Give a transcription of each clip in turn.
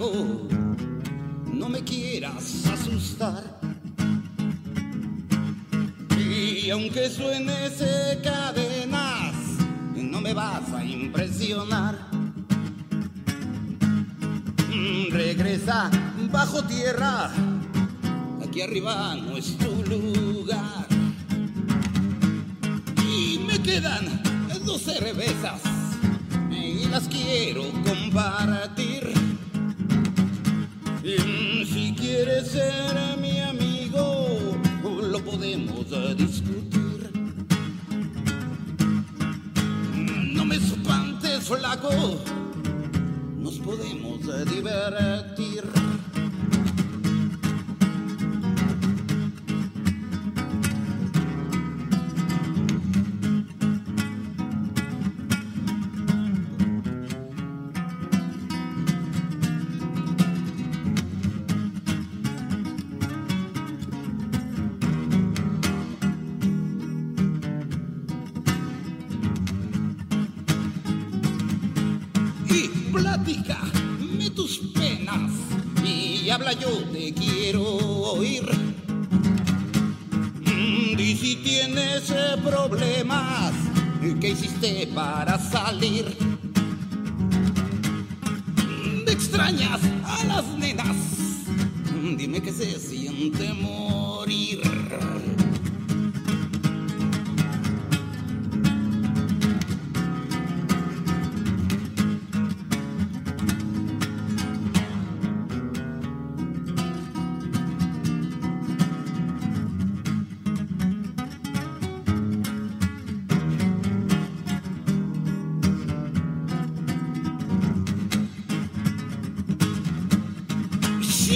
No me quieras asustar. Y aunque suene cadenas, no me vas a impresionar. Mm, regresa bajo tierra, aquí arriba no es tu lugar. Y me quedan dos cervezas y las quiero compartir si quieres ser mi amigo, lo podemos discutir. No me espantes, flaco, nos podemos divertir. Hiciste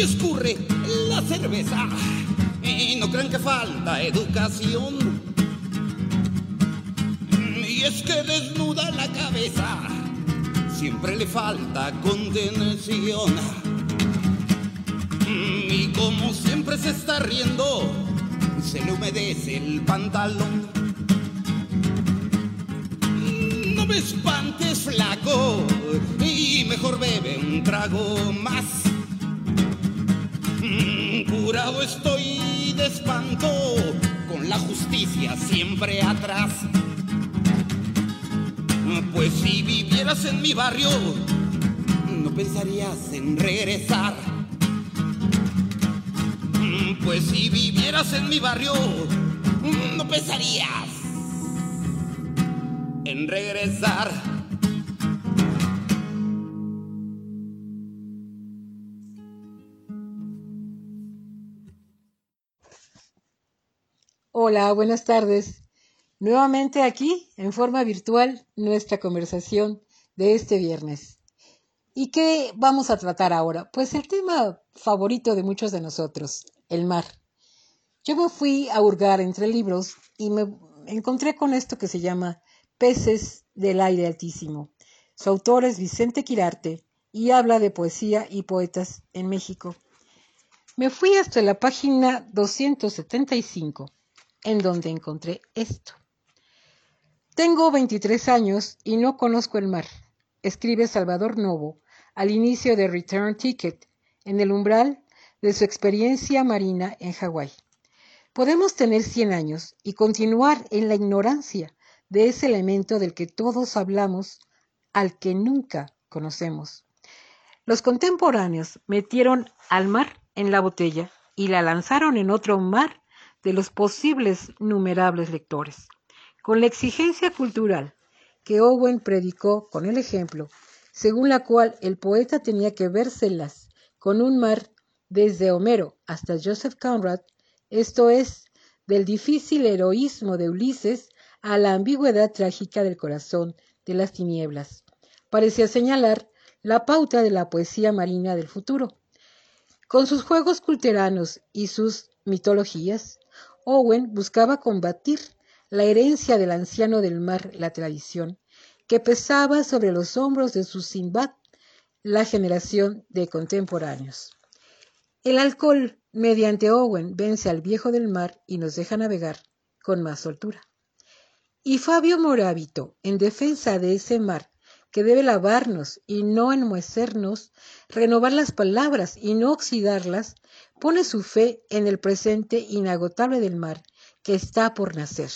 escurre la cerveza y no crean que falta educación. Y es que desnuda la cabeza, siempre le falta contención. Y como siempre se está riendo, se le humedece el pantalón. No me espantes, flaco, y mejor bebe un trago más. Estoy de espanto, con la justicia siempre atrás. Pues si vivieras en mi barrio, no pensarías en regresar. Pues si vivieras en mi barrio, no pensarías en regresar. Hola, buenas tardes. Nuevamente aquí, en forma virtual, nuestra conversación de este viernes. ¿Y qué vamos a tratar ahora? Pues el tema favorito de muchos de nosotros, el mar. Yo me fui a hurgar entre libros y me encontré con esto que se llama Peces del aire altísimo. Su autor es Vicente Quirarte y habla de poesía y poetas en México. Me fui hasta la página 275 en donde encontré esto. Tengo 23 años y no conozco el mar, escribe Salvador Novo al inicio de Return Ticket, en el umbral de su experiencia marina en Hawái. Podemos tener 100 años y continuar en la ignorancia de ese elemento del que todos hablamos, al que nunca conocemos. Los contemporáneos metieron al mar en la botella y la lanzaron en otro mar de los posibles numerables lectores, con la exigencia cultural que Owen predicó con el ejemplo, según la cual el poeta tenía que vérselas con un mar desde Homero hasta Joseph Conrad, esto es, del difícil heroísmo de Ulises a la ambigüedad trágica del corazón de las tinieblas. Parecía señalar la pauta de la poesía marina del futuro. Con sus juegos culteranos y sus mitologías, Owen buscaba combatir la herencia del anciano del mar, la tradición, que pesaba sobre los hombros de su Sinbad, la generación de contemporáneos. El alcohol, mediante Owen, vence al viejo del mar y nos deja navegar con más soltura. Y Fabio Morábito, en defensa de ese mar, que debe lavarnos y no enmuecernos, renovar las palabras y no oxidarlas, pone su fe en el presente inagotable del mar que está por nacer,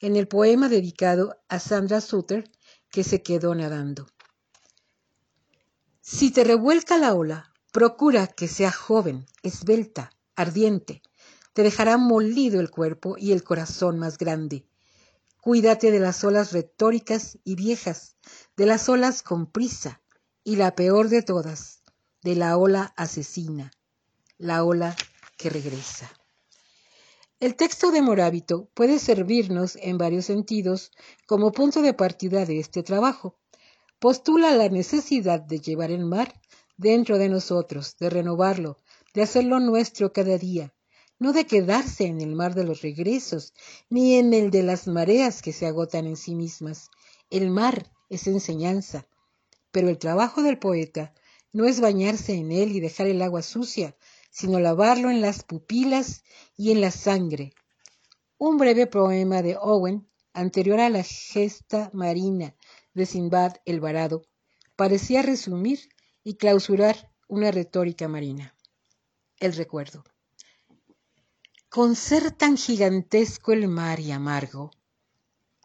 en el poema dedicado a Sandra Suter, que se quedó nadando. Si te revuelca la ola, procura que sea joven, esbelta, ardiente, te dejará molido el cuerpo y el corazón más grande. Cuídate de las olas retóricas y viejas, de las olas con prisa, y la peor de todas, de la ola asesina, la ola que regresa. El texto de Morábito puede servirnos en varios sentidos como punto de partida de este trabajo. Postula la necesidad de llevar el mar dentro de nosotros, de renovarlo, de hacerlo nuestro cada día, no de quedarse en el mar de los regresos, ni en el de las mareas que se agotan en sí mismas. El mar es enseñanza, pero el trabajo del poeta no es bañarse en él y dejar el agua sucia, sino lavarlo en las pupilas y en la sangre. Un breve poema de Owen, anterior a la gesta marina de Sinbad el Varado, parecía resumir y clausurar una retórica marina. El recuerdo. Con ser tan gigantesco el mar y amargo,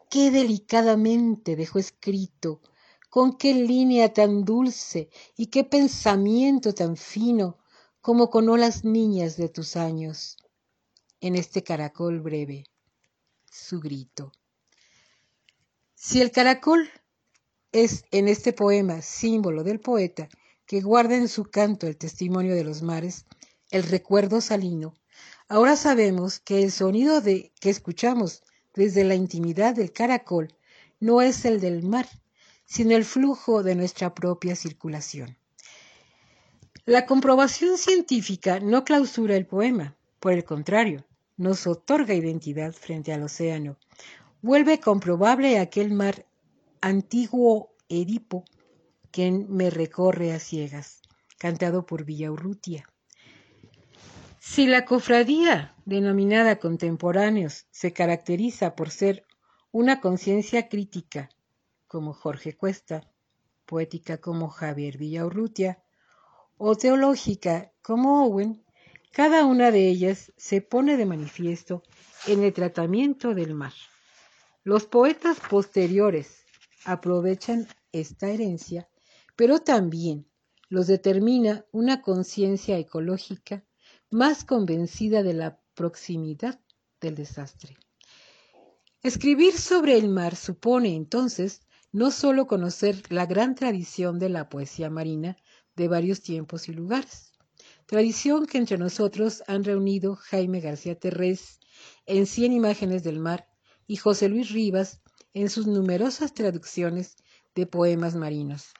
qué delicadamente dejó escrito, con qué línea tan dulce y qué pensamiento tan fino, como con olas niñas de tus años, en este caracol breve, su grito. Si el caracol es en este poema símbolo del poeta que guarda en su canto el testimonio de los mares, el recuerdo salino, Ahora sabemos que el sonido de, que escuchamos desde la intimidad del caracol no es el del mar, sino el flujo de nuestra propia circulación. La comprobación científica no clausura el poema, por el contrario, nos otorga identidad frente al océano. Vuelve comprobable aquel mar antiguo Edipo que me recorre a ciegas, cantado por Villaurrutia. Si la cofradía, denominada contemporáneos, se caracteriza por ser una conciencia crítica, como Jorge Cuesta, poética como Javier Villaurrutia, o teológica como Owen, cada una de ellas se pone de manifiesto en el tratamiento del mar. Los poetas posteriores aprovechan esta herencia, pero también los determina una conciencia ecológica más convencida de la proximidad del desastre. Escribir sobre el mar supone entonces no sólo conocer la gran tradición de la poesía marina de varios tiempos y lugares, tradición que entre nosotros han reunido Jaime García Terrés en Cien imágenes del mar y José Luis Rivas en sus numerosas traducciones de poemas marinos,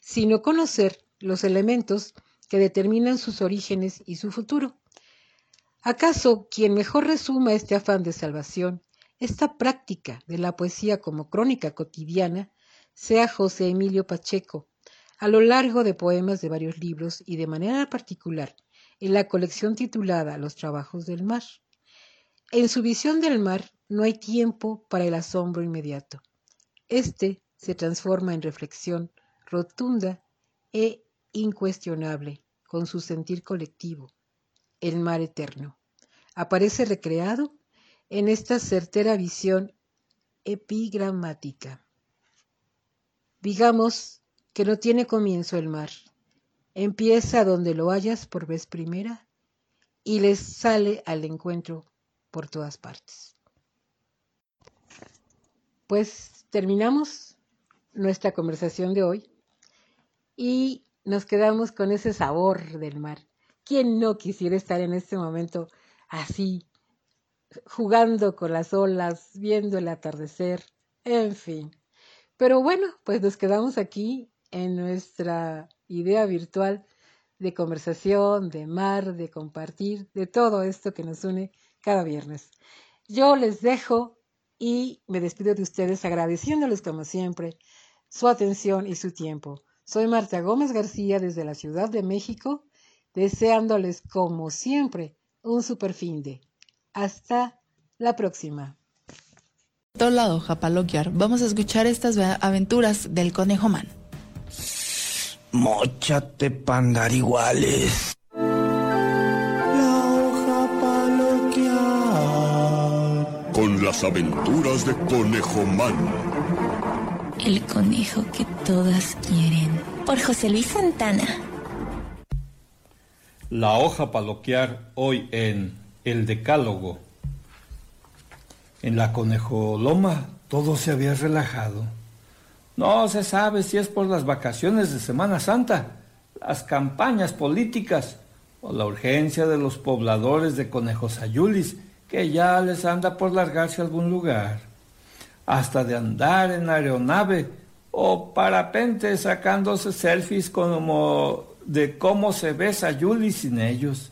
sino conocer los elementos que determinan sus orígenes y su futuro. ¿Acaso quien mejor resuma este afán de salvación, esta práctica de la poesía como crónica cotidiana, sea José Emilio Pacheco, a lo largo de poemas de varios libros y de manera particular en la colección titulada Los Trabajos del Mar? En su visión del mar no hay tiempo para el asombro inmediato. Este se transforma en reflexión rotunda e incuestionable con su sentir colectivo, el mar eterno. Aparece recreado en esta certera visión epigramática. Digamos que no tiene comienzo el mar. Empieza donde lo hallas por vez primera y les sale al encuentro por todas partes. Pues terminamos nuestra conversación de hoy y nos quedamos con ese sabor del mar. ¿Quién no quisiera estar en este momento así, jugando con las olas, viendo el atardecer, en fin? Pero bueno, pues nos quedamos aquí en nuestra idea virtual de conversación, de mar, de compartir, de todo esto que nos une cada viernes. Yo les dejo y me despido de ustedes agradeciéndoles como siempre su atención y su tiempo. Soy Marta Gómez García desde la Ciudad de México, deseándoles como siempre un super fin de. Hasta la próxima. la hoja paloquiar, vamos a escuchar estas aventuras del conejo man. Mochate pandar iguales. La hoja paloquiar. Con las aventuras de Conejo Man el conejo que todas quieren. Por José Luis Santana. La hoja paloquear hoy en El Decálogo. En la conejoloma todo se había relajado. No se sabe si es por las vacaciones de Semana Santa, las campañas políticas o la urgencia de los pobladores de Conejosayulis que ya les anda por largarse a algún lugar hasta de andar en aeronave o parapente sacándose selfies como de cómo se besa Yuli sin ellos.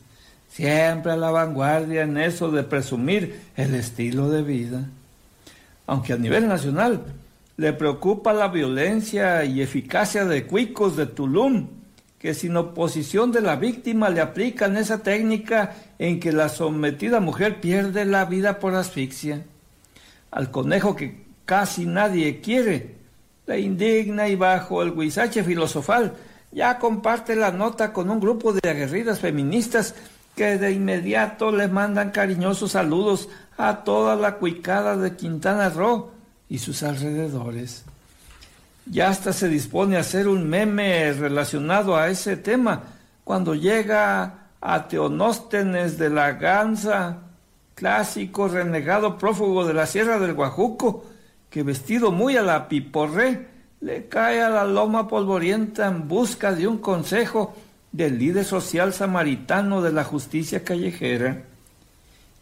Siempre a la vanguardia en eso de presumir el estilo de vida. Aunque a nivel nacional le preocupa la violencia y eficacia de cuicos de Tulum, que sin oposición de la víctima le aplican esa técnica en que la sometida mujer pierde la vida por asfixia. Al conejo que casi nadie quiere, la indigna y bajo el guisache filosofal ya comparte la nota con un grupo de aguerridas feministas que de inmediato le mandan cariñosos saludos a toda la cuicada de Quintana Roo y sus alrededores. Ya hasta se dispone a hacer un meme relacionado a ese tema cuando llega a Teonóstenes de la Ganza, clásico renegado prófugo de la Sierra del Guajuco, que vestido muy a la piporré, le cae a la loma polvorienta en busca de un consejo del líder social samaritano de la justicia callejera.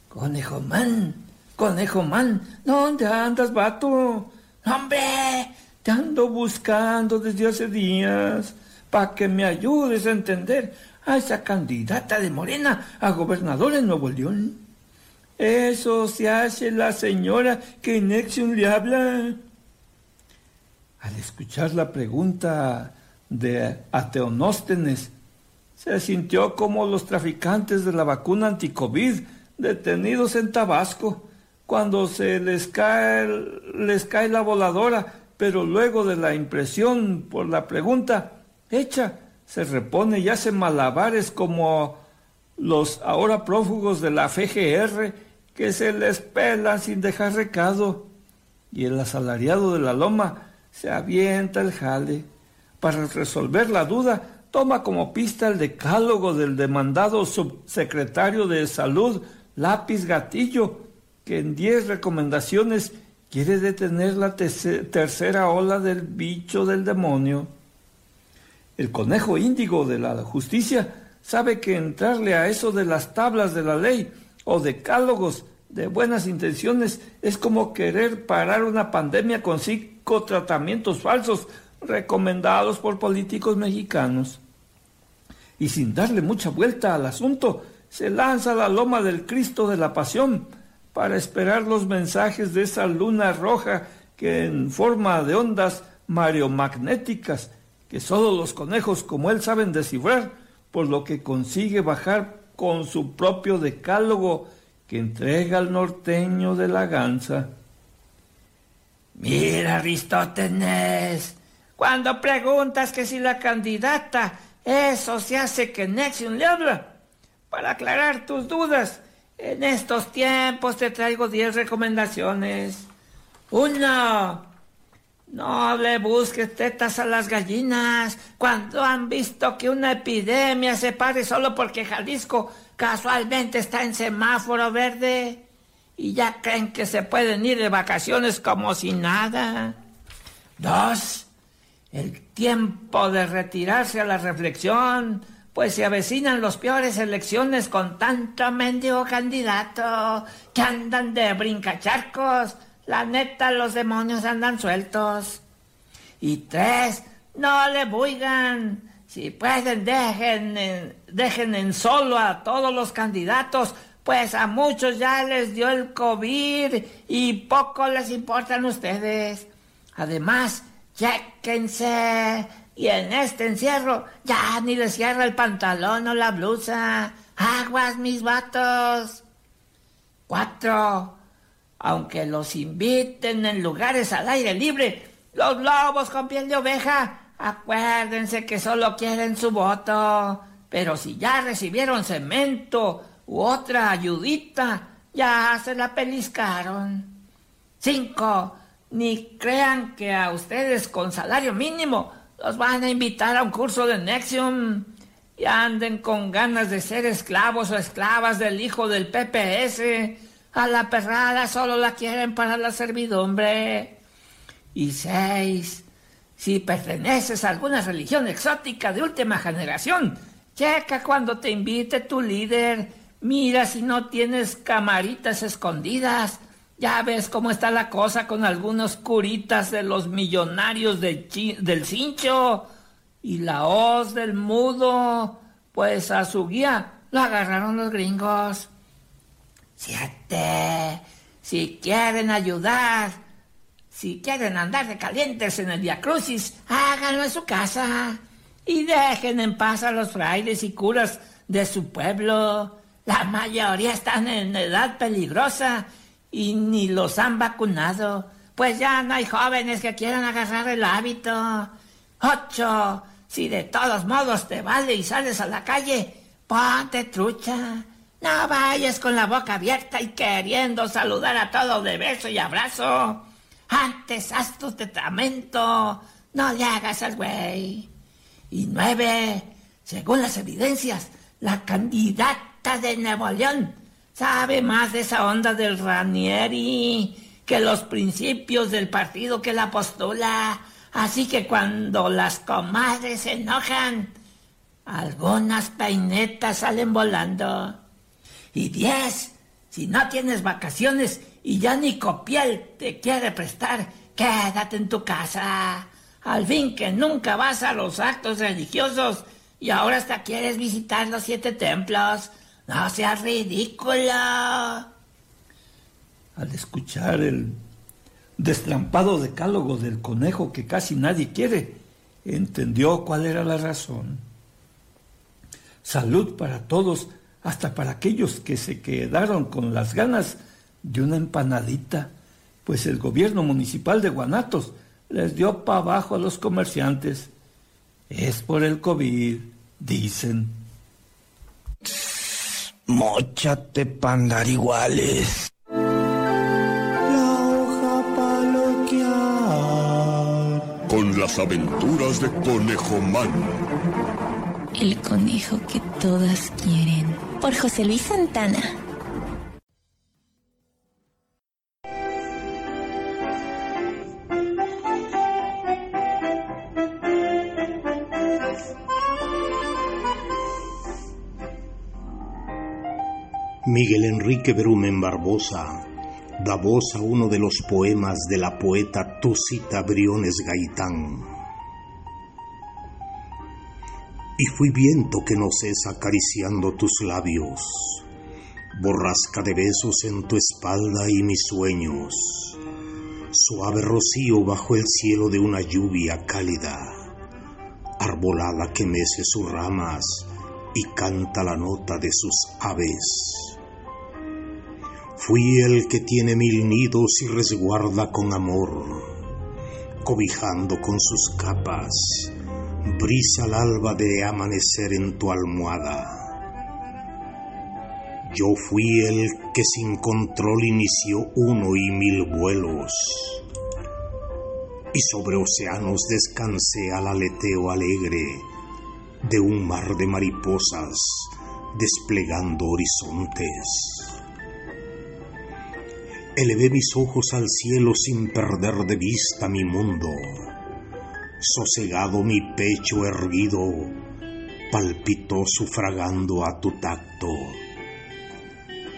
Conejo man, conejo man, ¿dónde andas, vato? ¡Hombre! Te ando buscando desde hace días para que me ayudes a entender a esa candidata de Morena a gobernador en Nuevo León. Eso se hace la señora que Nexium le habla. Al escuchar la pregunta de Ateonóstenes, se sintió como los traficantes de la vacuna anticovid detenidos en Tabasco, cuando se les cae, les cae la voladora, pero luego de la impresión por la pregunta hecha, se repone y hace malabares como los ahora prófugos de la FGR que se les pelan sin dejar recado. Y el asalariado de la loma se avienta el jale. Para resolver la duda, toma como pista el decálogo del demandado subsecretario de Salud, Lápiz Gatillo, que en diez recomendaciones quiere detener la tercera ola del bicho del demonio. El conejo índigo de la justicia sabe que entrarle a eso de las tablas de la ley o decálogos de buenas intenciones es como querer parar una pandemia con cinco tratamientos falsos recomendados por políticos mexicanos. Y sin darle mucha vuelta al asunto, se lanza a la loma del Cristo de la Pasión para esperar los mensajes de esa luna roja que en forma de ondas mareomagnéticas que solo los conejos como él saben descifrar, por lo que consigue bajar con su propio decálogo que entrega al norteño de la ganza. Mira, Aristótenes, cuando preguntas que si la candidata, eso se hace que Nexium le habla. Para aclarar tus dudas, en estos tiempos te traigo diez recomendaciones. Uno, no le busques tetas a las gallinas cuando han visto que una epidemia se pare solo porque Jalisco casualmente está en semáforo verde y ya creen que se pueden ir de vacaciones como si nada. Dos, el tiempo de retirarse a la reflexión, pues se avecinan las peores elecciones con tanto mendigo candidato que andan de brincacharcos la neta, los demonios andan sueltos. Y tres, no le buigan. Si pueden, dejen en, dejen en solo a todos los candidatos, pues a muchos ya les dio el COVID y poco les importan ustedes. Además, chequense. Y en este encierro ya ni les cierra el pantalón o la blusa. Aguas, mis vatos. Cuatro aunque los inviten en lugares al aire libre, los lobos con piel de oveja, acuérdense que solo quieren su voto. Pero si ya recibieron cemento u otra ayudita, ya se la peliscaron. Cinco, ni crean que a ustedes con salario mínimo los van a invitar a un curso de Nexium y anden con ganas de ser esclavos o esclavas del hijo del PPS a la perrada solo la quieren para la servidumbre. Y seis, si perteneces a alguna religión exótica de última generación, checa cuando te invite tu líder. Mira si no tienes camaritas escondidas. Ya ves cómo está la cosa con algunos curitas de los millonarios del cincho y la hoz del mudo. Pues a su guía lo agarraron los gringos. Siete. Si quieren ayudar, si quieren andar de calientes en el Via Crucis, háganlo en su casa. Y dejen en paz a los frailes y curas de su pueblo. La mayoría están en edad peligrosa y ni los han vacunado. pues ya no hay jóvenes que quieran agarrar el hábito. Ocho, si de todos modos te vale y sales a la calle, ponte trucha. No vayas con la boca abierta y queriendo saludar a todos de beso y abrazo. Antes haz tu testamento. No le hagas al güey. Y nueve, según las evidencias, la candidata de Nuevo León sabe más de esa onda del Ranieri que los principios del partido que la postula. Así que cuando las comadres se enojan, algunas peinetas salen volando. Y diez, si no tienes vacaciones y ya ni copiel te quiere prestar, quédate en tu casa. Al fin que nunca vas a los actos religiosos y ahora hasta quieres visitar los siete templos. No seas ridículo. Al escuchar el destrampado decálogo del conejo que casi nadie quiere, entendió cuál era la razón. Salud para todos, hasta para aquellos que se quedaron con las ganas de una empanadita, pues el gobierno municipal de Guanatos les dio para abajo a los comerciantes. Es por el COVID, dicen. Móchate pandar iguales. La hoja paloquear. Con las aventuras de Conejo Man. El conejo que todas quieren. Por José Luis Santana. Miguel Enrique Brumen Barbosa da voz a uno de los poemas de la poeta Tusita Briones Gaitán. Y fui viento que no cesa acariciando tus labios, borrasca de besos en tu espalda y mis sueños, suave rocío bajo el cielo de una lluvia cálida, arbolada que mece sus ramas y canta la nota de sus aves. Fui el que tiene mil nidos y resguarda con amor, cobijando con sus capas, brisa al alba de amanecer en tu almohada. Yo fui el que sin control inició uno y mil vuelos, y sobre océanos descansé al aleteo alegre de un mar de mariposas desplegando horizontes. Elevé mis ojos al cielo sin perder de vista mi mundo. Sosegado mi pecho erguido, palpitó sufragando a tu tacto.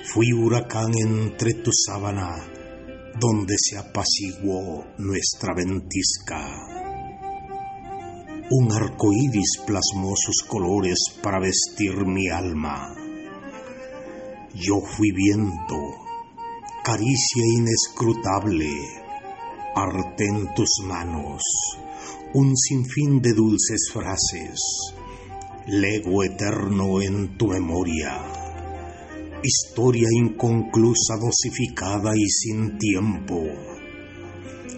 Fui huracán entre tu sábana, donde se apaciguó nuestra ventisca. Un arco iris plasmó sus colores para vestir mi alma. Yo fui viento, caricia inescrutable, arte en tus manos, un sinfín de dulces frases, lego eterno en tu memoria, historia inconclusa dosificada y sin tiempo.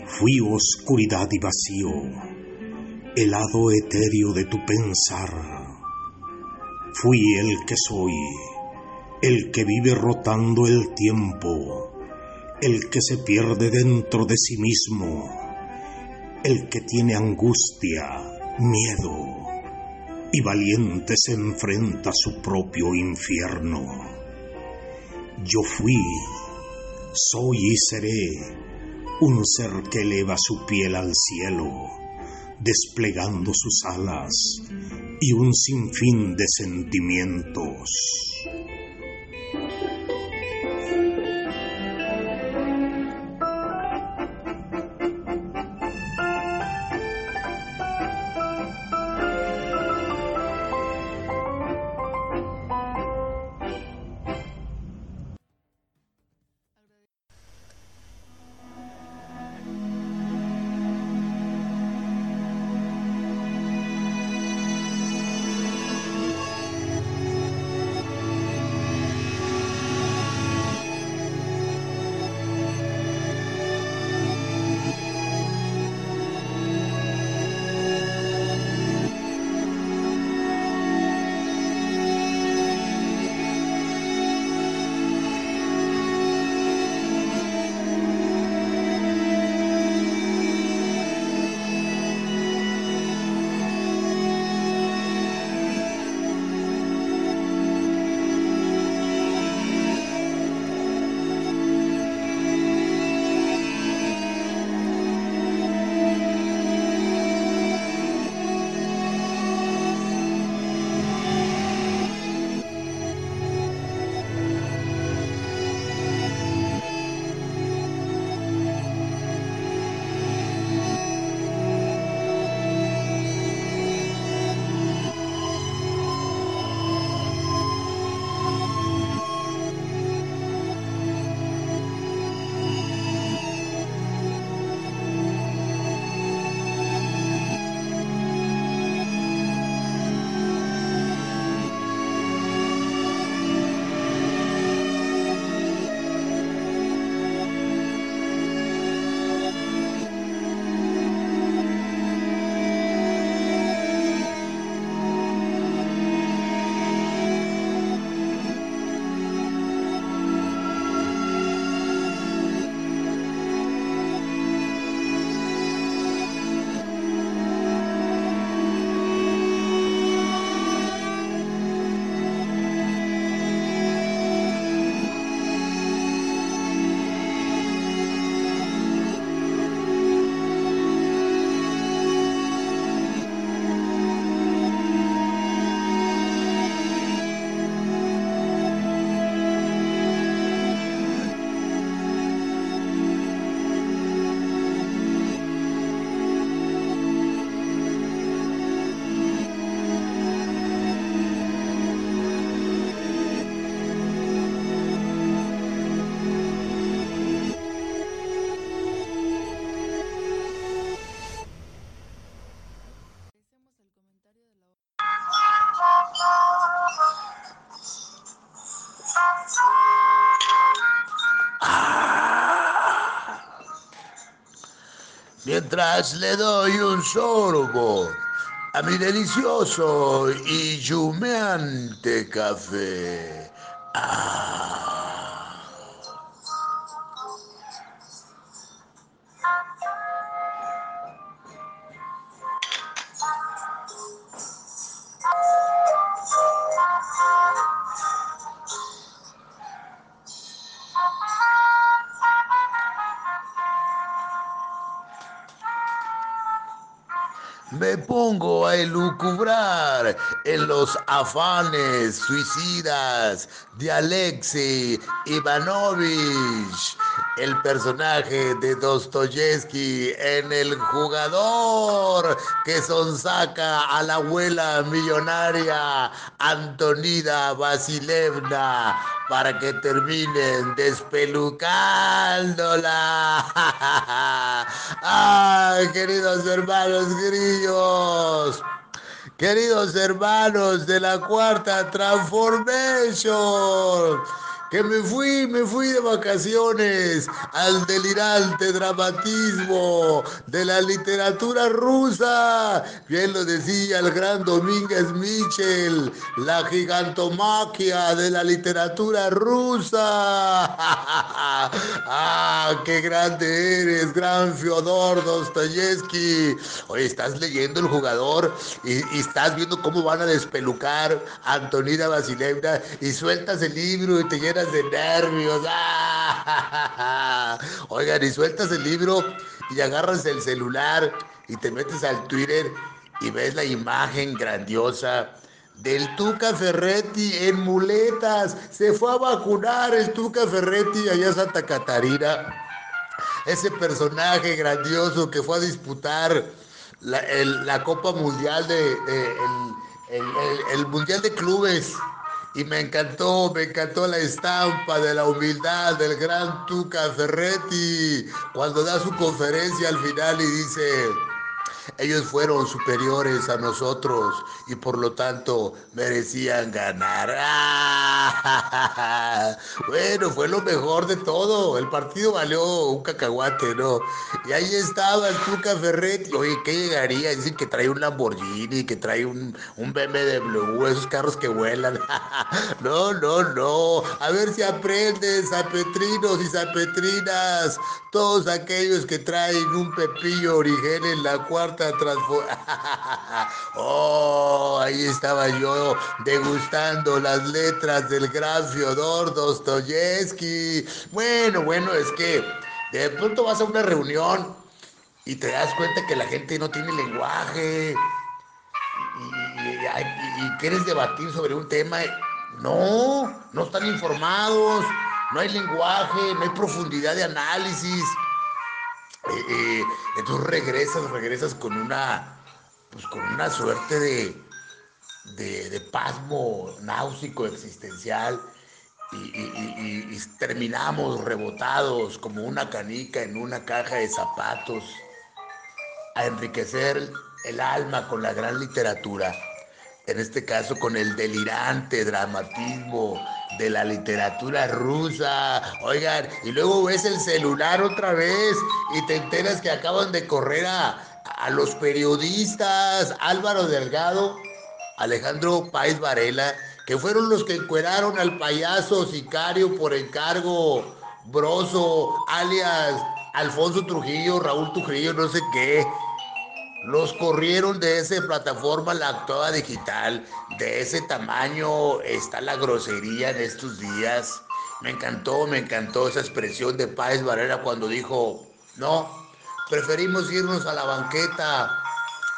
Fui oscuridad y vacío, helado etéreo de tu pensar. Fui el que soy, el que vive rotando el tiempo el que se pierde dentro de sí mismo, el que tiene angustia, miedo y valiente se enfrenta a su propio infierno. Yo fui, soy y seré un ser que eleva su piel al cielo, desplegando sus alas y un sinfín de sentimientos. Mientras le doy un sorbo a mi delicioso y humeante café. Elucubrar en los afanes suicidas de Alexei Ivanovich, el personaje de Dostoyevsky en El jugador que sonsaca a la abuela millonaria Antonida Vasilevna para que terminen despelucándola. ¡Ay, queridos hermanos grillos! Queridos hermanos de la cuarta transformation que me fui, me fui de vacaciones al delirante dramatismo de la literatura rusa. Bien lo decía el gran Domínguez Michel, la gigantomaquia de la literatura rusa. ¡Ah, qué grande eres, gran Fyodor Dostoyevsky! Hoy estás leyendo El Jugador y, y estás viendo cómo van a despelucar a Antonina Vasilevna y sueltas el libro y te llenas de nervios. Oigan, y sueltas el libro y agarras el celular y te metes al Twitter y ves la imagen grandiosa del Tuca Ferretti en muletas. Se fue a vacunar el Tuca Ferretti allá a Santa Catarina. Ese personaje grandioso que fue a disputar la, Copa Mundial de, el Mundial de Clubes y me encantó, me encantó la estampa de la humildad del gran Tuca Ferretti cuando da su conferencia al final y dice, ellos fueron superiores a nosotros y por lo tanto merecían ganar. Bueno, fue lo mejor de todo. El partido valió un cacahuate, ¿no? Y ahí estaba el Tuca Ferretti. Oye, ¿qué llegaría? Dicen que trae un Lamborghini, que trae un, un BMW, esos carros que vuelan. No, no, no. A ver si aprendes, zapetrinos y zapetrinas. Todos aquellos que traen un pepillo origen en la cuarta oh, ahí estaba yo degustando las letras del gran Fyodor Dostoyevsky. Bueno, bueno, es que de pronto vas a una reunión y te das cuenta que la gente no tiene lenguaje y, quieres debatir sobre un tema. No, no están informados, no hay lenguaje, no hay profundidad de análisis. Eh, eh, entonces regresas, regresas con una, pues con una suerte de, de, pasmo náusico existencial y, terminamos rebotados como una canica en una caja de zapatos a enriquecer el alma con la gran literatura, en este caso con el delirante dramatismo de la literatura rusa. Oigan, y luego ves el celular otra vez y te enteras que acaban de correr a, los periodistas Álvaro Delgado, Alejandro Páez Varela, que fueron los que encueraron al payaso sicario por encargo Broso, alias Alfonso Trujillo, Raúl Trujillo, no sé qué. Los corrieron de esa plataforma la actuada digital. De ese tamaño está la grosería en estos días. Me encantó, me encantó esa expresión de Páez Varela cuando dijo, no, preferimos irnos a la banqueta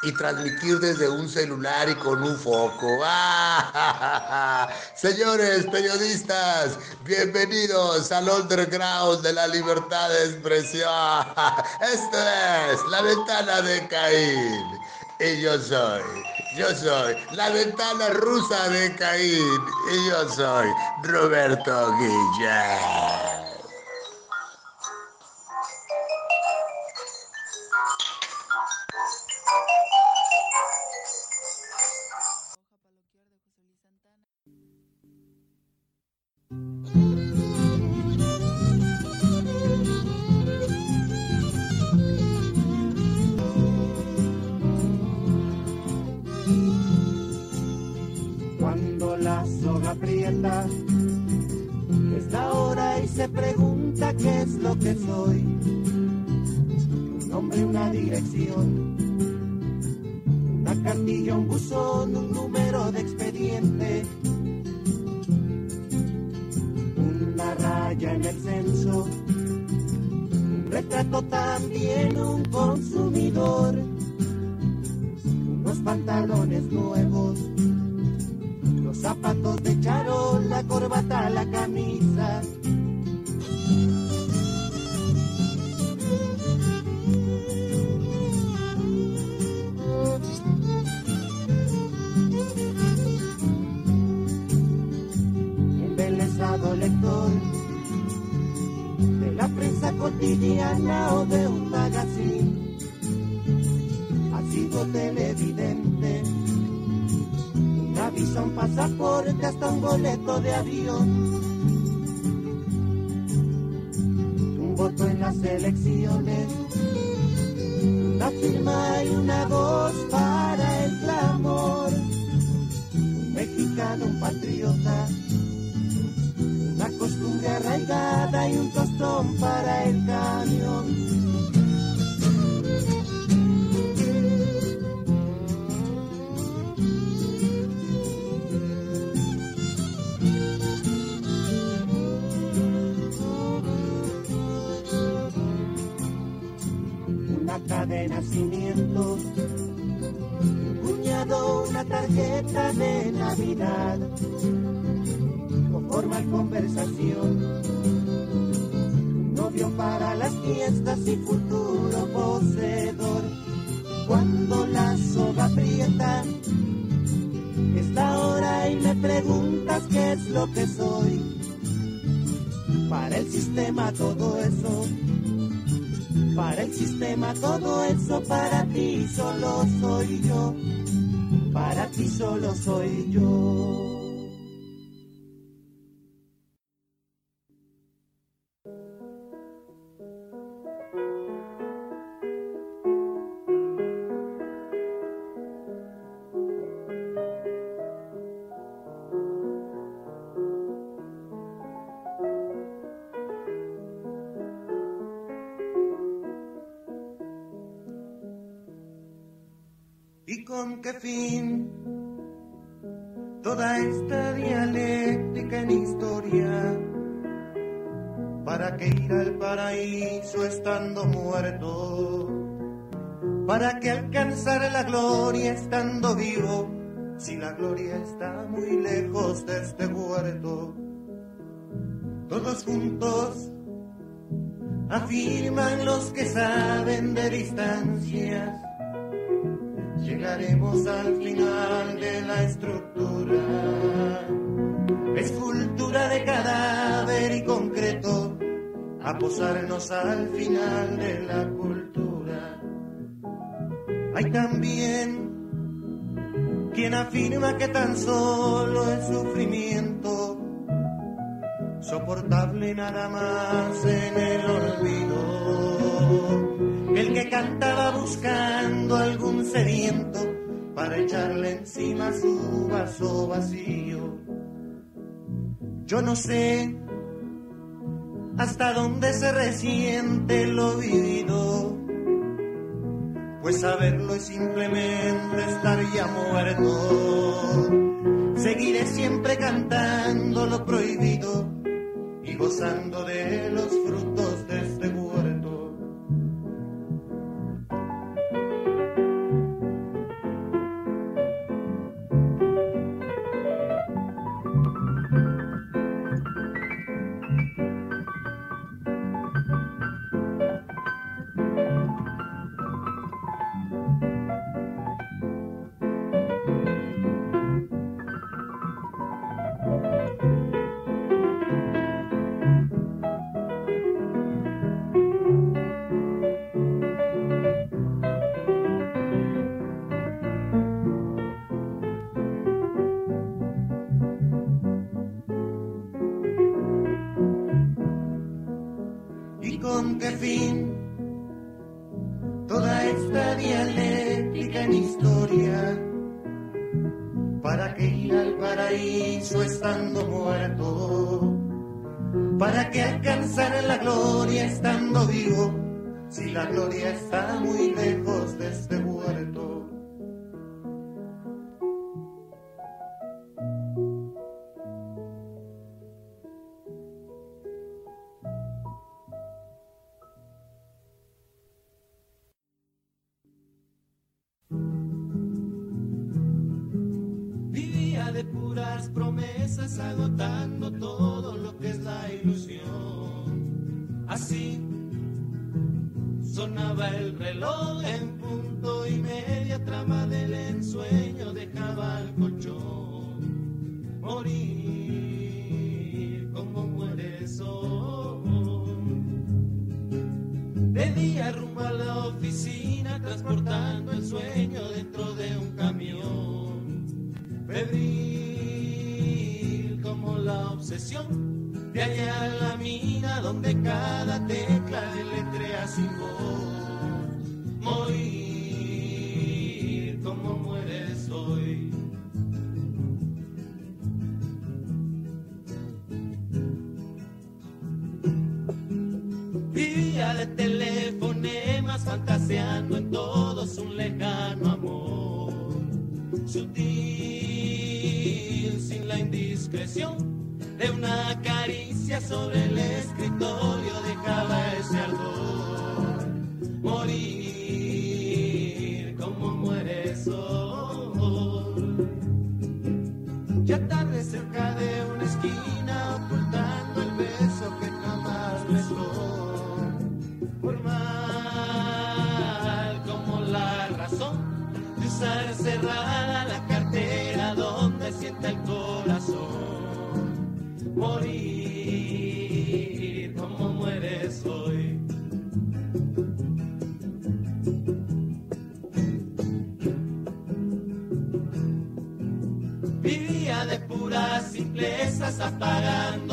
y transmitir desde un celular y con un foco. Señores periodistas, bienvenidos al underground de la libertad de expresión. Esto es la ventana de Caín. Y yo soy, yo soy la ventana rusa de Caín. Y yo soy Roberto Guillén. Con formal conversación, novio para las fiestas y futuro poseedor. Cuando la soga aprieta, está hora y me preguntas qué es lo que soy. Para el sistema todo eso para el sistema todo eso, para ti solo soy solo soy yo. ¿Y con qué fin? Toda esta dialéctica en historia. ¿Para qué ir al paraíso estando muerto? ¿Para qué alcanzar la gloria estando vivo? Si la gloria está muy lejos de este huerto. Todos juntos afirman los que saben de distancias llegaremos al final de la estructura. Escultura de cadáver y concreto, a posarnos al final de la cultura. Hay también quien afirma que tan solo es sufrimiento, soportable nada más en el olvido el que cantaba buscando algún sediento para echarle encima su vaso vacío. Yo no sé hasta dónde se resiente lo vivido, pues saberlo es simplemente estar ya muerto. Seguiré siempre cantando lo prohibido y gozando de los la gloria está muy lejos de este muerto. Vivía de puras promesas, agotando todo lo que es la ilusión. Así sonaba el reloj en sobre simplezas apagando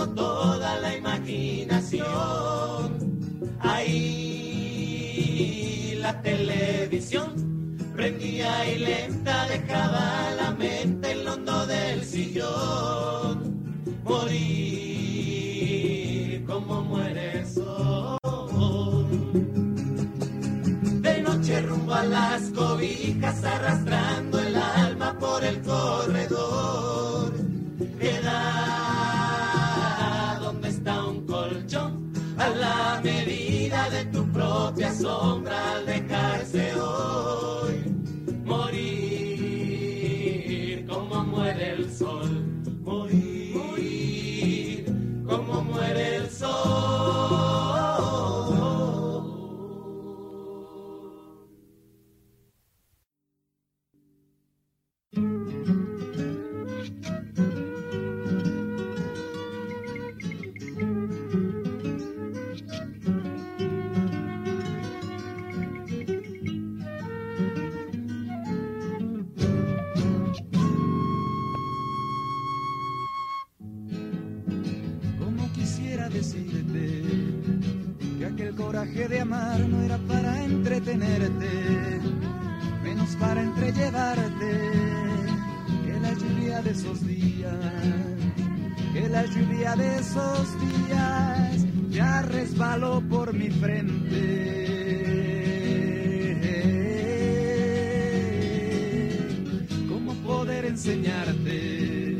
poder enseñarte?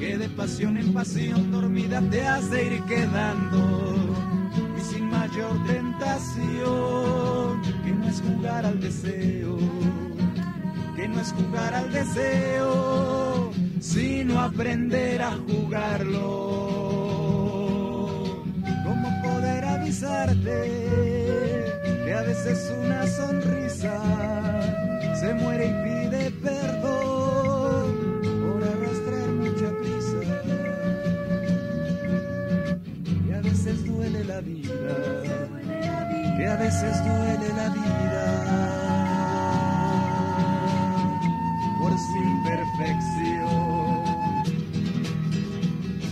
que de pasión en pasión dormida te has de ir quedando y sin mayor tentación que no es jugar al deseo que no es jugar al deseo sino aprender a jugarlo cómo poder avisarte que a veces una sonrisa se muere y pide perdón que a veces duele la vida por su imperfección.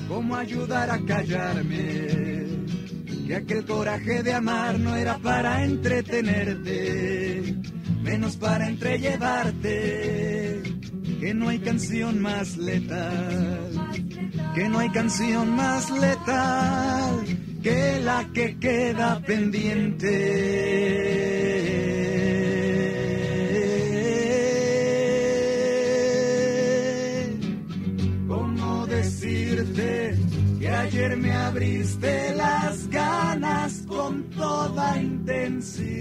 ¿Cómo ayudar a callarme? Que aquel coraje de amar no era para entretenerte, menos para entrellevarte, que no hay canción más letal que no hay canción más letal que la que queda pendiente. ¿Cómo decirte que ayer me abriste las ganas con toda intensidad.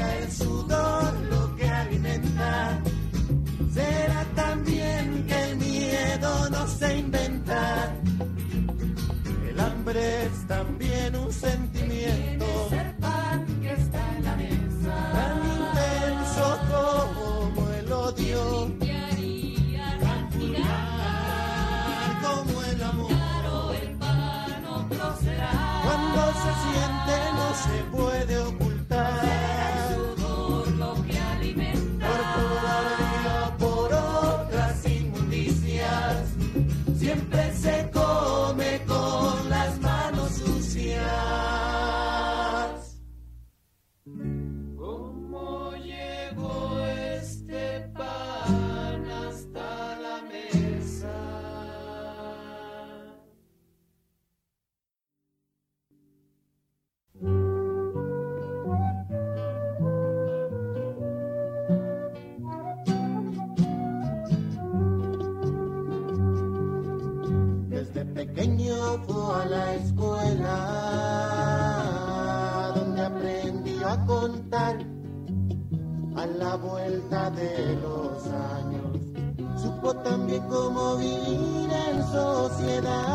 el sudor lo que alimenta. Será también que el miedo no se inventa. El hambre es también un sentimiento. El pan que está en la mesa. Tan intenso como el odio. ¿Quién haría cantinar como el amor? Cuando se puede ocurrir. soledad.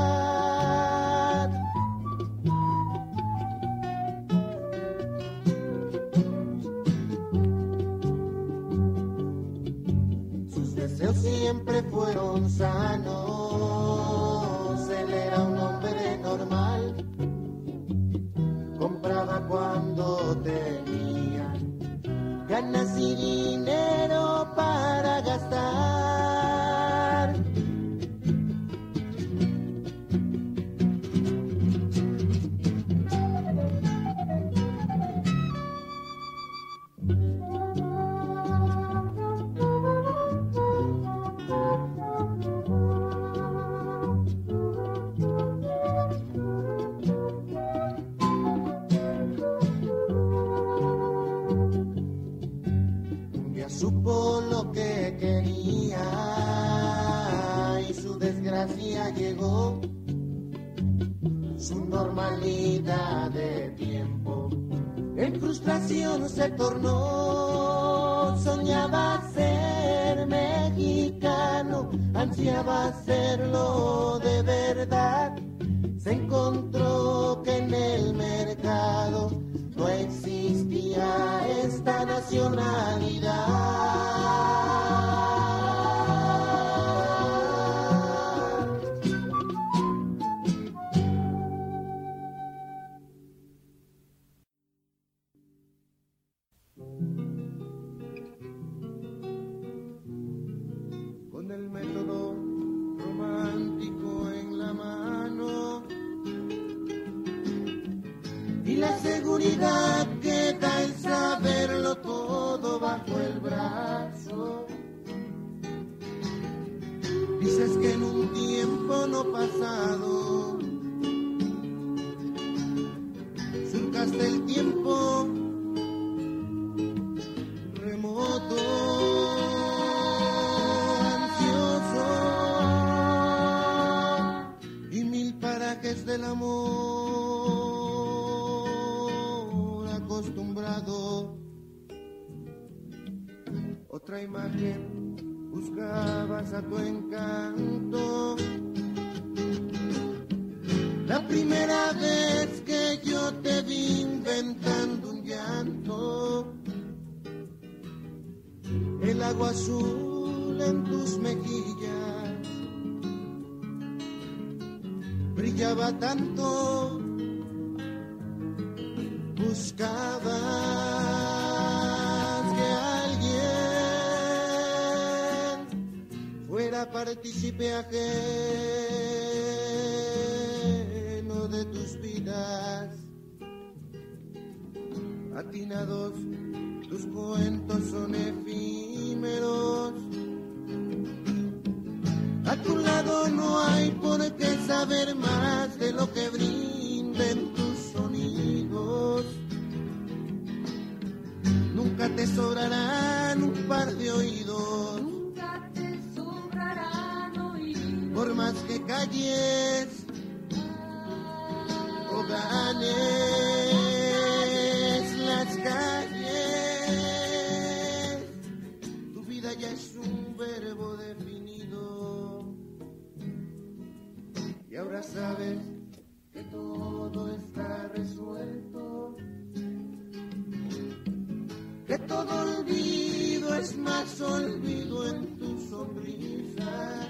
Ahora sabes que todo está resuelto. Que todo olvido es más olvido en tu sonrisa.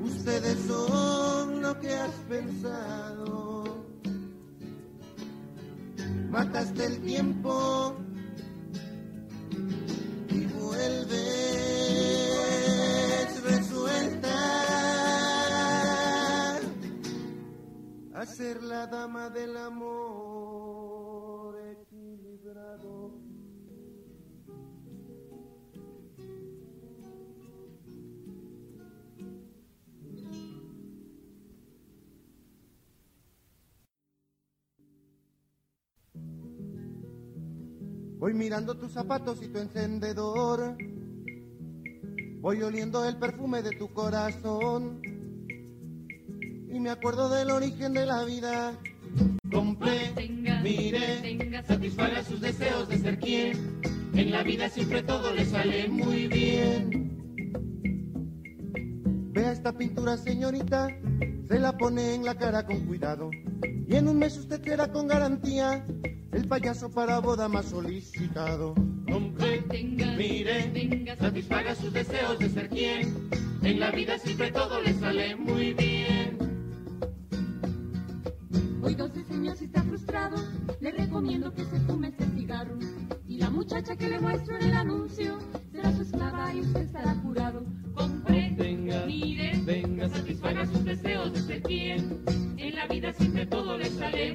Ustedes son lo que has pensado. Mataste el tiempo ser la dama del amor equilibrado. Voy mirando tus zapatos y tu encendedor. Voy oliendo el perfume de tu corazón. Y me acuerdo del origen de la vida. Compré, mire, satisfaga sus deseos de ser quien. En la vida siempre todo le sale muy bien. Vea esta pintura, señorita. Se la pone en la cara con cuidado. Y en un mes usted será con garantía el payaso para boda más solicitado. Compre, mire, satisfaga sus deseos de ser quien. En la vida siempre todo le sale muy bien. Muchacha que le muestro en el anuncio será su esclava y usted estará curado. Compre, mire, venga, satisfaga sus deseos de ser quien. En la vida siempre todo le sale